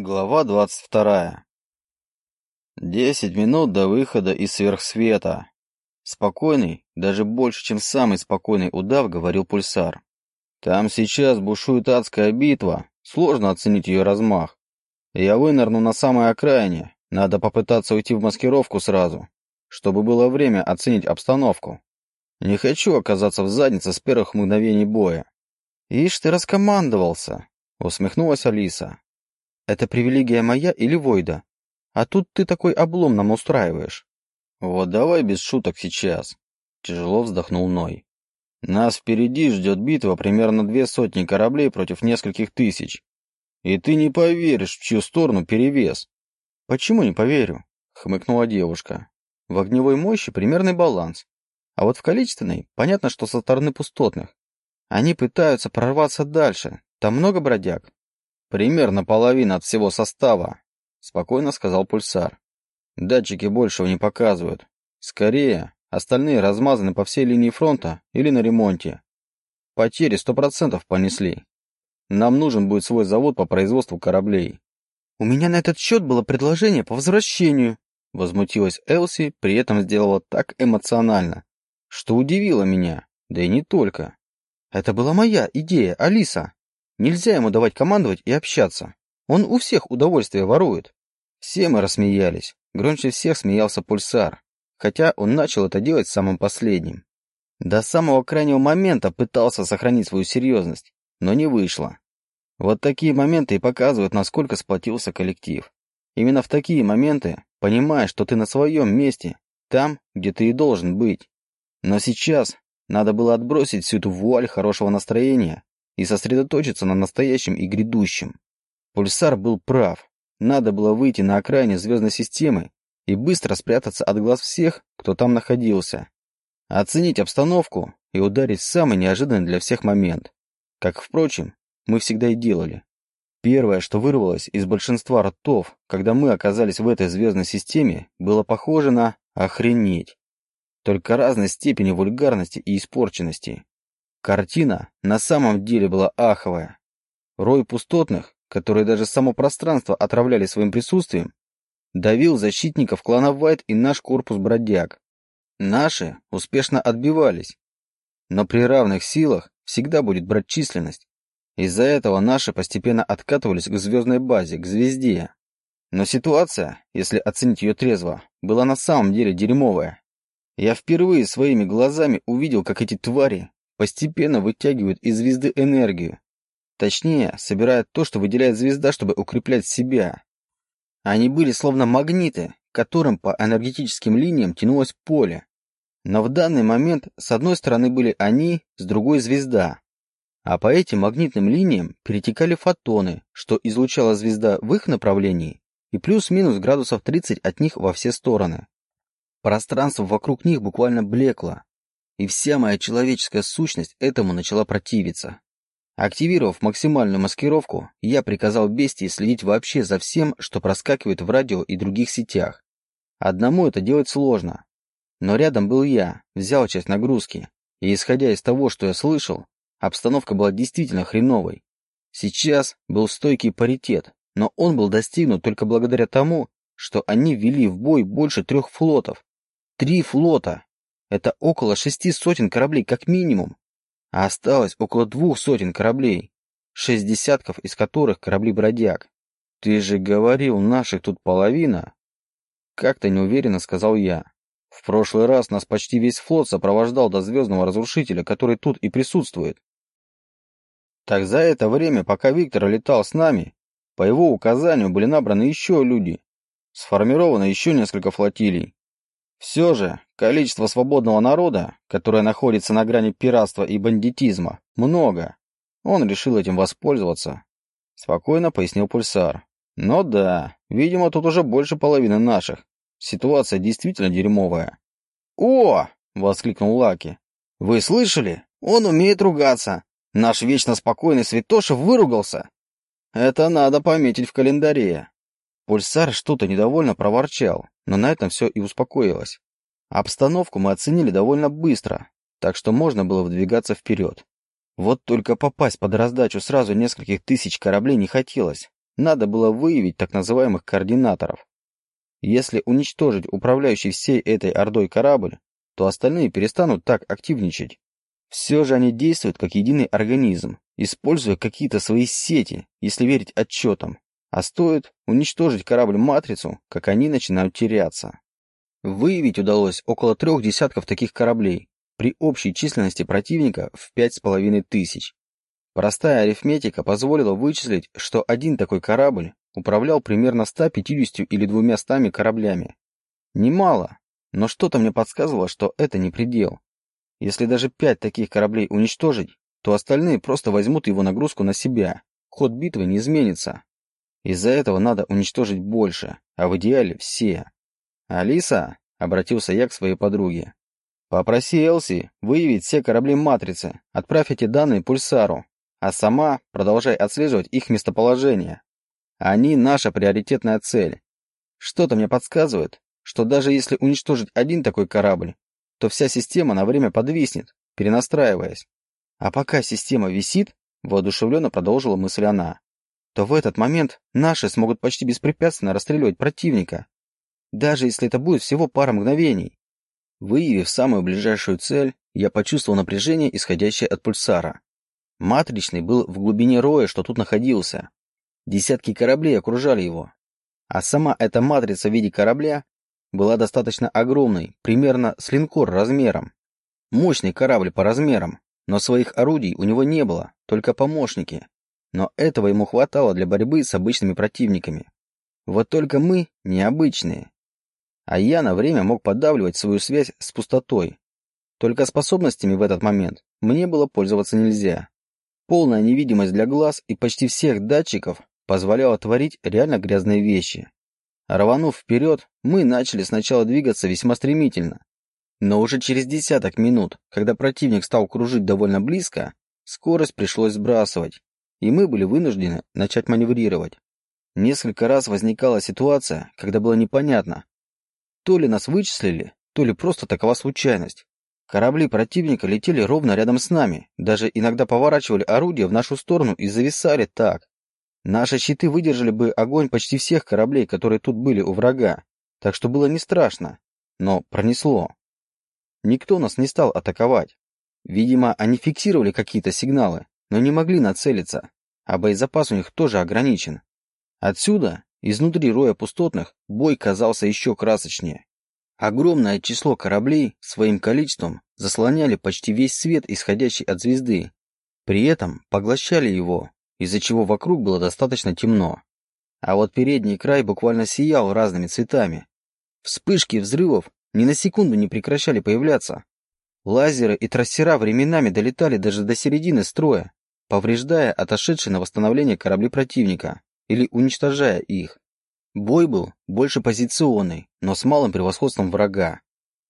Глава двадцать вторая. Десять минут до выхода из сверхсвета. Спокойный, даже больше, чем самый спокойный удав, говорил пульсар. Там сейчас бушует адская битва, сложно оценить ее размах. Я вынырну на самой окраине, надо попытаться уйти в маскировку сразу, чтобы было время оценить обстановку. Не хочу оказаться в заднице с первых мгновений боя. «Ишь ты раскомандовался!» — усмехнулась Алиса. Это привилегия моя или Войда? А тут ты такой облом нам устраиваешь. Вот давай без шуток сейчас. Тяжело вздохнул Ной. Нас впереди ждет битва примерно две сотни кораблей против нескольких тысяч. И ты не поверишь, в чью сторону перевес. Почему не поверю? Хмыкнула девушка. В огневой мощи примерный баланс. А вот в количественной, понятно, что со стороны пустотных. Они пытаются прорваться дальше. Там много бродяг. Примерно половина от всего состава, спокойно сказал пульсар. Датчики большего не показывают. Скорее, остальные размазаны по всей линии фронта или на ремонте. Потери сто процентов понесли. Нам нужен будет свой завод по производству кораблей. У меня на этот счет было предложение по возвращению, возмутилась Элси, при этом сделала так эмоционально, что удивило меня, да и не только. Это была моя идея, Алиса. Нельзя ему давать командовать и общаться. Он у всех удовольствие ворует. Все мы рассмеялись. Громче всех смеялся Пульсар, хотя он начал это делать самым последним. До самого крайнего момента пытался сохранить свою серьезность, но не вышло. Вот такие моменты и показывают, насколько сплотился коллектив. Именно в такие моменты понимаешь, что ты на своем месте, там, где ты и должен быть. Но сейчас надо было отбросить всю эту вуаль хорошего настроения и сосредоточиться на настоящем и грядущем. Пульсар был прав. Надо было выйти на окраине звездной системы и быстро спрятаться от глаз всех, кто там находился. Оценить обстановку и ударить в самый неожиданный для всех момент. Как, впрочем, мы всегда и делали. Первое, что вырвалось из большинства ртов, когда мы оказались в этой звездной системе, было похоже на «охренеть». Только разной степени вульгарности и испорченности. Картина на самом деле была аховая. Рой пустотных, которые даже само пространство отравляли своим присутствием, давил защитников клана Вайт и наш корпус бродяг. Наши успешно отбивались. Но при равных силах всегда будет брать численность. Из-за этого наши постепенно откатывались к звездной базе, к звезде. Но ситуация, если оценить ее трезво, была на самом деле дерьмовая. Я впервые своими глазами увидел, как эти твари постепенно вытягивают из звезды энергию. Точнее, собирают то, что выделяет звезда, чтобы укреплять себя. Они были словно магниты, которым по энергетическим линиям тянулось поле. Но в данный момент с одной стороны были они, с другой звезда. А по этим магнитным линиям перетекали фотоны, что излучала звезда в их направлении, и плюс-минус градусов 30 от них во все стороны. Пространство вокруг них буквально блекло, и вся моя человеческая сущность этому начала противиться. Активировав максимальную маскировку, я приказал бестии следить вообще за всем, что проскакивает в радио и других сетях. Одному это делать сложно. Но рядом был я, взял часть нагрузки, и исходя из того, что я слышал, обстановка была действительно хреновой. Сейчас был стойкий паритет, но он был достигнут только благодаря тому, что они ввели в бой больше трех флотов. Три флота, это около шести сотен кораблей как минимум. А осталось около двух сотен кораблей, шесть десятков из которых корабли-бродяг. Ты же говорил, наших тут половина. Как-то неуверенно сказал я. В прошлый раз нас почти весь флот сопровождал до звездного разрушителя, который тут и присутствует. Так за это время, пока Виктор летал с нами, по его указанию были набраны еще люди. Сформировано еще несколько флотилий. Все же, количество свободного народа, которое находится на грани пиратства и бандитизма, много. Он решил этим воспользоваться. Спокойно пояснил Пульсар. Но да, видимо, тут уже больше половины наших. Ситуация действительно дерьмовая. «О!» — воскликнул Лаки. «Вы слышали? Он умеет ругаться. Наш вечно спокойный Святоша выругался. Это надо пометить в календаре». Пульсар что-то недовольно проворчал, но на этом все и успокоилось. Обстановку мы оценили довольно быстро, так что можно было выдвигаться вперед. Вот только попасть под раздачу сразу нескольких тысяч кораблей не хотелось. надо было выявить так называемых координаторов. Если уничтожить управляющий всей этой ордой корабль, то остальные перестанут так активничать. Все же они действуют как единый организм, используя какие-то свои сети, если верить отчетам. А стоит уничтожить корабль-матрицу, как они начинают теряться. Выявить удалось около трех десятков таких кораблей, при общей численности противника в пять с половиной тысяч. Простая арифметика позволила вычислить, что один такой корабль управлял примерно 150 или 200 кораблями. Немало, но что-то мне подсказывало, что это не предел. Если даже пять таких кораблей уничтожить, то остальные просто возьмут его нагрузку на себя. Ход битвы не изменится. Из-за этого надо уничтожить больше, а в идеале все. «Алиса», — обратился я к своей подруге, — «попроси Элси выявить все корабли Матрицы, отправь эти данные Пульсару, а сама продолжай отслеживать их местоположение. Они наша приоритетная цель. Что-то мне подсказывает, что даже если уничтожить один такой корабль, то вся система на время подвиснет, перенастраиваясь. А пока система висит, воодушевленно продолжила мысль она, то в этот момент наши смогут почти беспрепятственно расстреливать противника, даже если это будет всего пара мгновений. Выявив самую ближайшую цель, я почувствовал напряжение, исходящее от пульсара. Матричный был в глубине роя, что тут находился. Десятки кораблей окружали его. А сама эта матрица в виде корабля была достаточно огромной, примерно с линкор размером. Мощный корабль по размерам, но своих орудий у него не было, только помощники. Но этого ему хватало для борьбы с обычными противниками. Вот только мы необычные. А я на время мог подавливать свою связь с пустотой. Только способностями в этот момент мне было пользоваться нельзя. Полная невидимость для глаз и почти всех датчиков позволяла творить реально грязные вещи. Рванув вперед, мы начали сначала двигаться весьма стремительно. Но уже через десяток минут, когда противник стал кружить довольно близко, скорость пришлось сбрасывать, и мы были вынуждены начать маневрировать. Несколько раз возникала ситуация, когда было непонятно, то ли нас вычислили, то ли просто такова случайность. Корабли противника летели ровно рядом с нами, даже иногда поворачивали орудия в нашу сторону и зависали так. Наши щиты выдержали бы огонь почти всех кораблей, которые тут были у врага, так что было не страшно, но пронесло. Никто нас не стал атаковать. Видимо, они фиксировали какие-то сигналы, но не могли нацелиться, а боезапас у них тоже ограничен. Отсюда, изнутри роя пустотных, бой казался еще красочнее. Огромное число кораблей своим количеством заслоняли почти весь свет, исходящий от звезды. При этом поглощали его, из-за чего вокруг было достаточно темно. А вот передний край буквально сиял разными цветами. Вспышки взрывов ни на секунду не прекращали появляться. Лазеры и трассера временами долетали даже до середины строя, повреждая отошедшие на восстановление корабли противника или уничтожая их. Бой был больше позиционный, но с малым превосходством врага.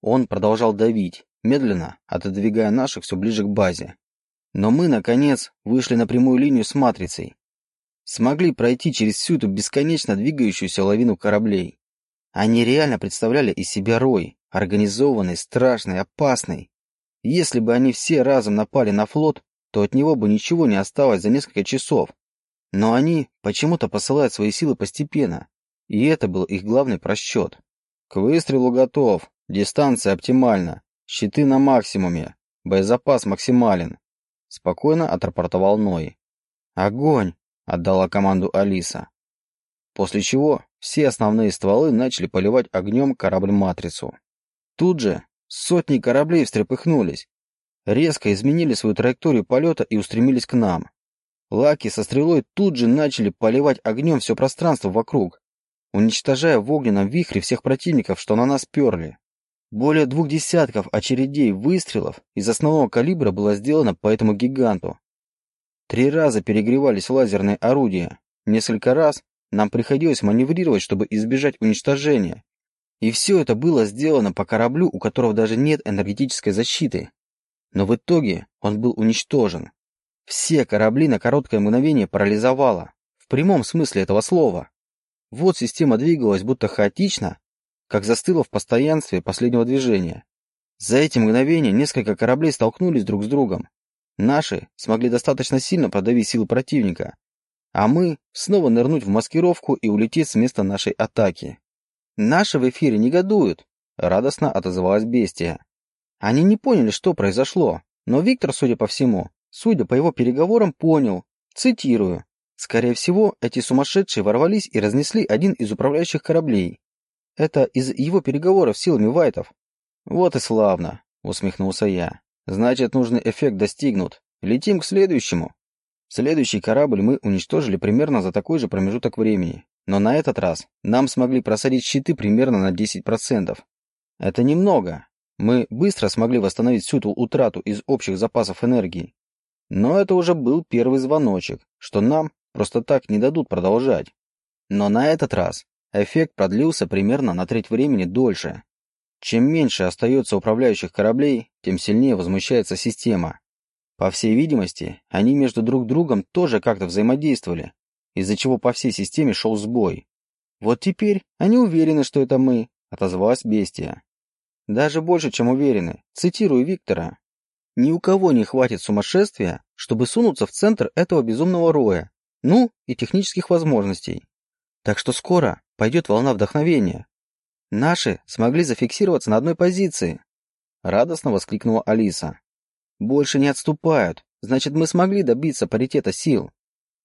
Он продолжал давить, медленно отодвигая наших все ближе к базе. Но мы, наконец, вышли на прямую линию с матрицей. Смогли пройти через всю эту бесконечно двигающуюся лавину кораблей. Они реально представляли из себя рой, организованный, страшный, опасный. Если бы они все разом напали на флот, то от него бы ничего не осталось за несколько часов. Но они почему-то посылают свои силы постепенно, и это был их главный просчет. К выстрелу готов, дистанция оптимальна, щиты на максимуме, боезапас максимален. Спокойно отрапортовал Ной. «Огонь!» — отдала команду Алиса. После чего все основные стволы начали поливать огнем корабль-матрицу. Тут же сотни кораблей встрепыхнулись, резко изменили свою траекторию полета и устремились к нам. Лаки со стрелой тут же начали поливать огнем все пространство вокруг, уничтожая в огненном вихре всех противников, что на нас перли. Более двух десятков очередей выстрелов из основного калибра было сделано по этому гиганту. Три раза перегревались лазерные орудия. Несколько раз нам приходилось маневрировать, чтобы избежать уничтожения. И все это было сделано по кораблю, у которого даже нет энергетической защиты. Но в итоге он был уничтожен. Все корабли на короткое мгновение парализовало. В прямом смысле этого слова. Вот система двигалась будто хаотично, как застыла в постоянстве последнего движения. За эти мгновения несколько кораблей столкнулись друг с другом. Наши смогли достаточно сильно продавить силы противника, а мы снова нырнуть в маскировку и улететь с места нашей атаки. Наши в эфире негодуют, радостно отозвалась бестия. Они не поняли, что произошло, но Виктор, судя по всему, судя по его переговорам, понял, цитирую, «Скорее всего, эти сумасшедшие ворвались и разнесли один из управляющих кораблей. Это из его переговоров с силами вайтов». «Вот и славно», — усмехнулся я. «Значит, нужный эффект достигнут. Летим к следующему». Следующий корабль мы уничтожили примерно за такой же промежуток времени. Но на этот раз нам смогли просадить щиты примерно на 10%. Это немного, мы быстро смогли восстановить всю ту утрату из общих запасов энергии. Но это уже был первый звоночек, что нам просто так не дадут продолжать. Но на этот раз эффект продлился примерно на треть времени дольше. Чем меньше остается управляющих кораблей, тем сильнее возмущается система. По всей видимости, они между друг другом тоже как-то взаимодействовали, из-за чего по всей системе шел сбой. Вот теперь они уверены, что это мы, отозвалась бестия. Даже больше, чем уверены. Цитирую Виктора. Ни у кого не хватит сумасшествия, чтобы сунуться в центр этого безумного роя. Ну, и технических возможностей. Так что скоро пойдет волна вдохновения. Наши смогли зафиксироваться на одной позиции. Радостно воскликнула Алиса. Больше не отступают. Значит, мы смогли добиться паритета сил.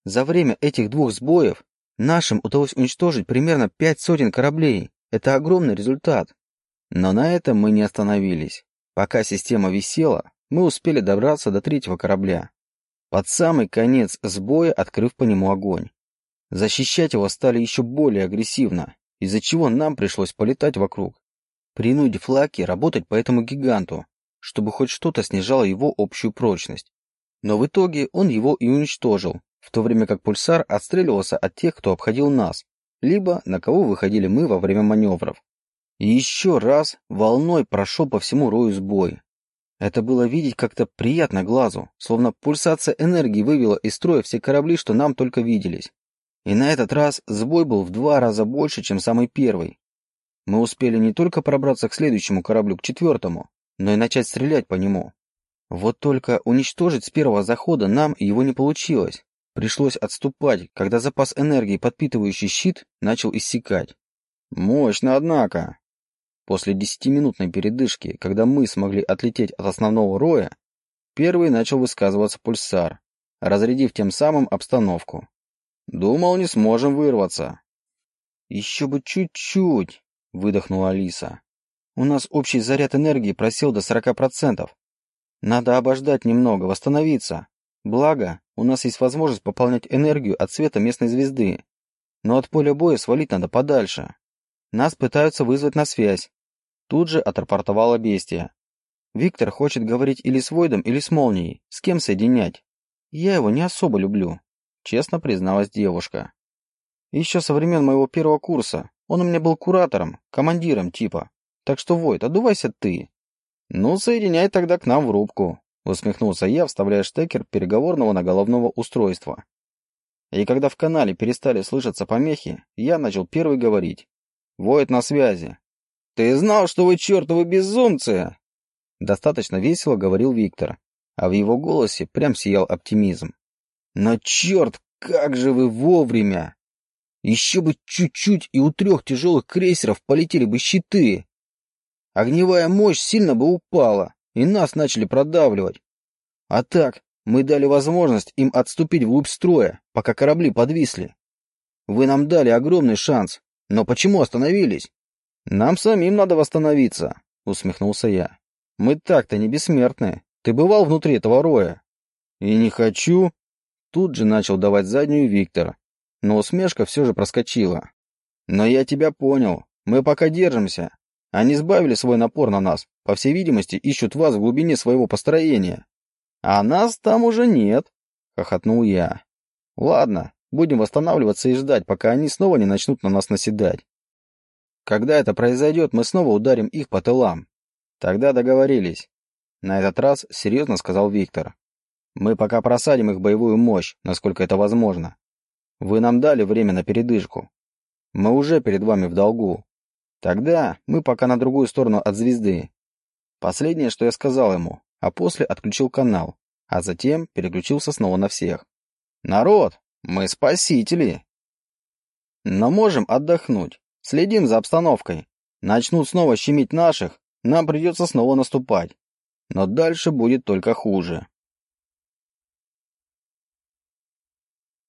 За время этих двух сбоев нашим удалось уничтожить примерно пять сотен кораблей. Это огромный результат. Но на этом мы не остановились. Пока система висела, мы успели добраться до третьего корабля. Под самый конец сбоя открыв по нему огонь. Защищать его стали еще более агрессивно, из-за чего нам пришлось полетать вокруг. Принудив Лаки работать по этому гиганту, чтобы хоть что-то снижало его общую прочность. Но в итоге он его и уничтожил, в то время как пульсар отстреливался от тех, кто обходил нас, либо на кого выходили мы во время маневров. И еще раз волной прошел по всему рою сбой. Это было видеть как-то приятно глазу, словно пульсация энергии вывела из строя все корабли, что нам только виделись. И на этот раз сбой был в два раза больше, чем самый первый. Мы успели не только пробраться к следующему кораблю, к четвертому, но и начать стрелять по нему. Вот только уничтожить с первого захода нам его не получилось. Пришлось отступать, когда запас энергии, подпитывающий щит, начал иссякать. «Мощно, однако!» После десятиминутной передышки, когда мы смогли отлететь от основного роя, первый начал высказываться пульсар, разрядив тем самым обстановку. «Думал, не сможем вырваться». «Еще бы чуть-чуть», — выдохнула Алиса. «У нас общий заряд энергии просел до сорока процентов. Надо обождать немного, восстановиться. Благо, у нас есть возможность пополнять энергию от света местной звезды. Но от поля боя свалить надо подальше. Нас пытаются вызвать на связь. Тут же отрапортовала бестия. Виктор хочет говорить или с Войдом, или с Молнией. С кем соединять? Я его не особо люблю, честно призналась девушка. Еще со времен моего первого курса. Он у меня был куратором, командиром типа. Так что, Войд, одувайся ты. Ну, соединяй тогда к нам в рубку, усмехнулся я, вставляя штекер переговорного наголовного устройства. И когда в канале перестали слышаться помехи, я начал первый говорить. Воет на связи. «Ты знал, что вы чертовы безумцы!» Достаточно весело говорил Виктор, а в его голосе прям сиял оптимизм. «Но черт, как же вы вовремя! Еще бы чуть-чуть, и у трех тяжелых крейсеров полетели бы щиты! Огневая мощь сильно бы упала, и нас начали продавливать. А так, мы дали возможность им отступить вглубь строя, пока корабли подвисли. Вы нам дали огромный шанс, но почему остановились? Нам самим надо восстановиться, усмехнулся я. Мы так-то не бессмертны. Ты бывал внутри этого роя? И не хочу. Тут же начал давать заднюю Виктор, но усмешка все же проскочила. Но я тебя понял. Мы пока держимся. Они сбавили свой напор на нас. По всей видимости, ищут вас в глубине своего построения. А нас там уже нет, хохотнул я. Ладно, Будем восстанавливаться и ждать, пока они снова не начнут на нас наседать. Когда это произойдет, мы снова ударим их по тылам. Тогда договорились. На этот раз серьезно сказал Виктор. Мы пока просадим их боевую мощь, насколько это возможно. Вы нам дали время на передышку. Мы уже перед вами в долгу. Тогда мы пока на другую сторону от звезды. Последнее, что я сказал ему, а после отключил канал, а затем переключился снова на всех. «Народ, Мы спасители. Но можем отдохнуть. Следим за обстановкой. Начнут снова щемить наших, нам придется снова наступать. Но дальше будет только хуже.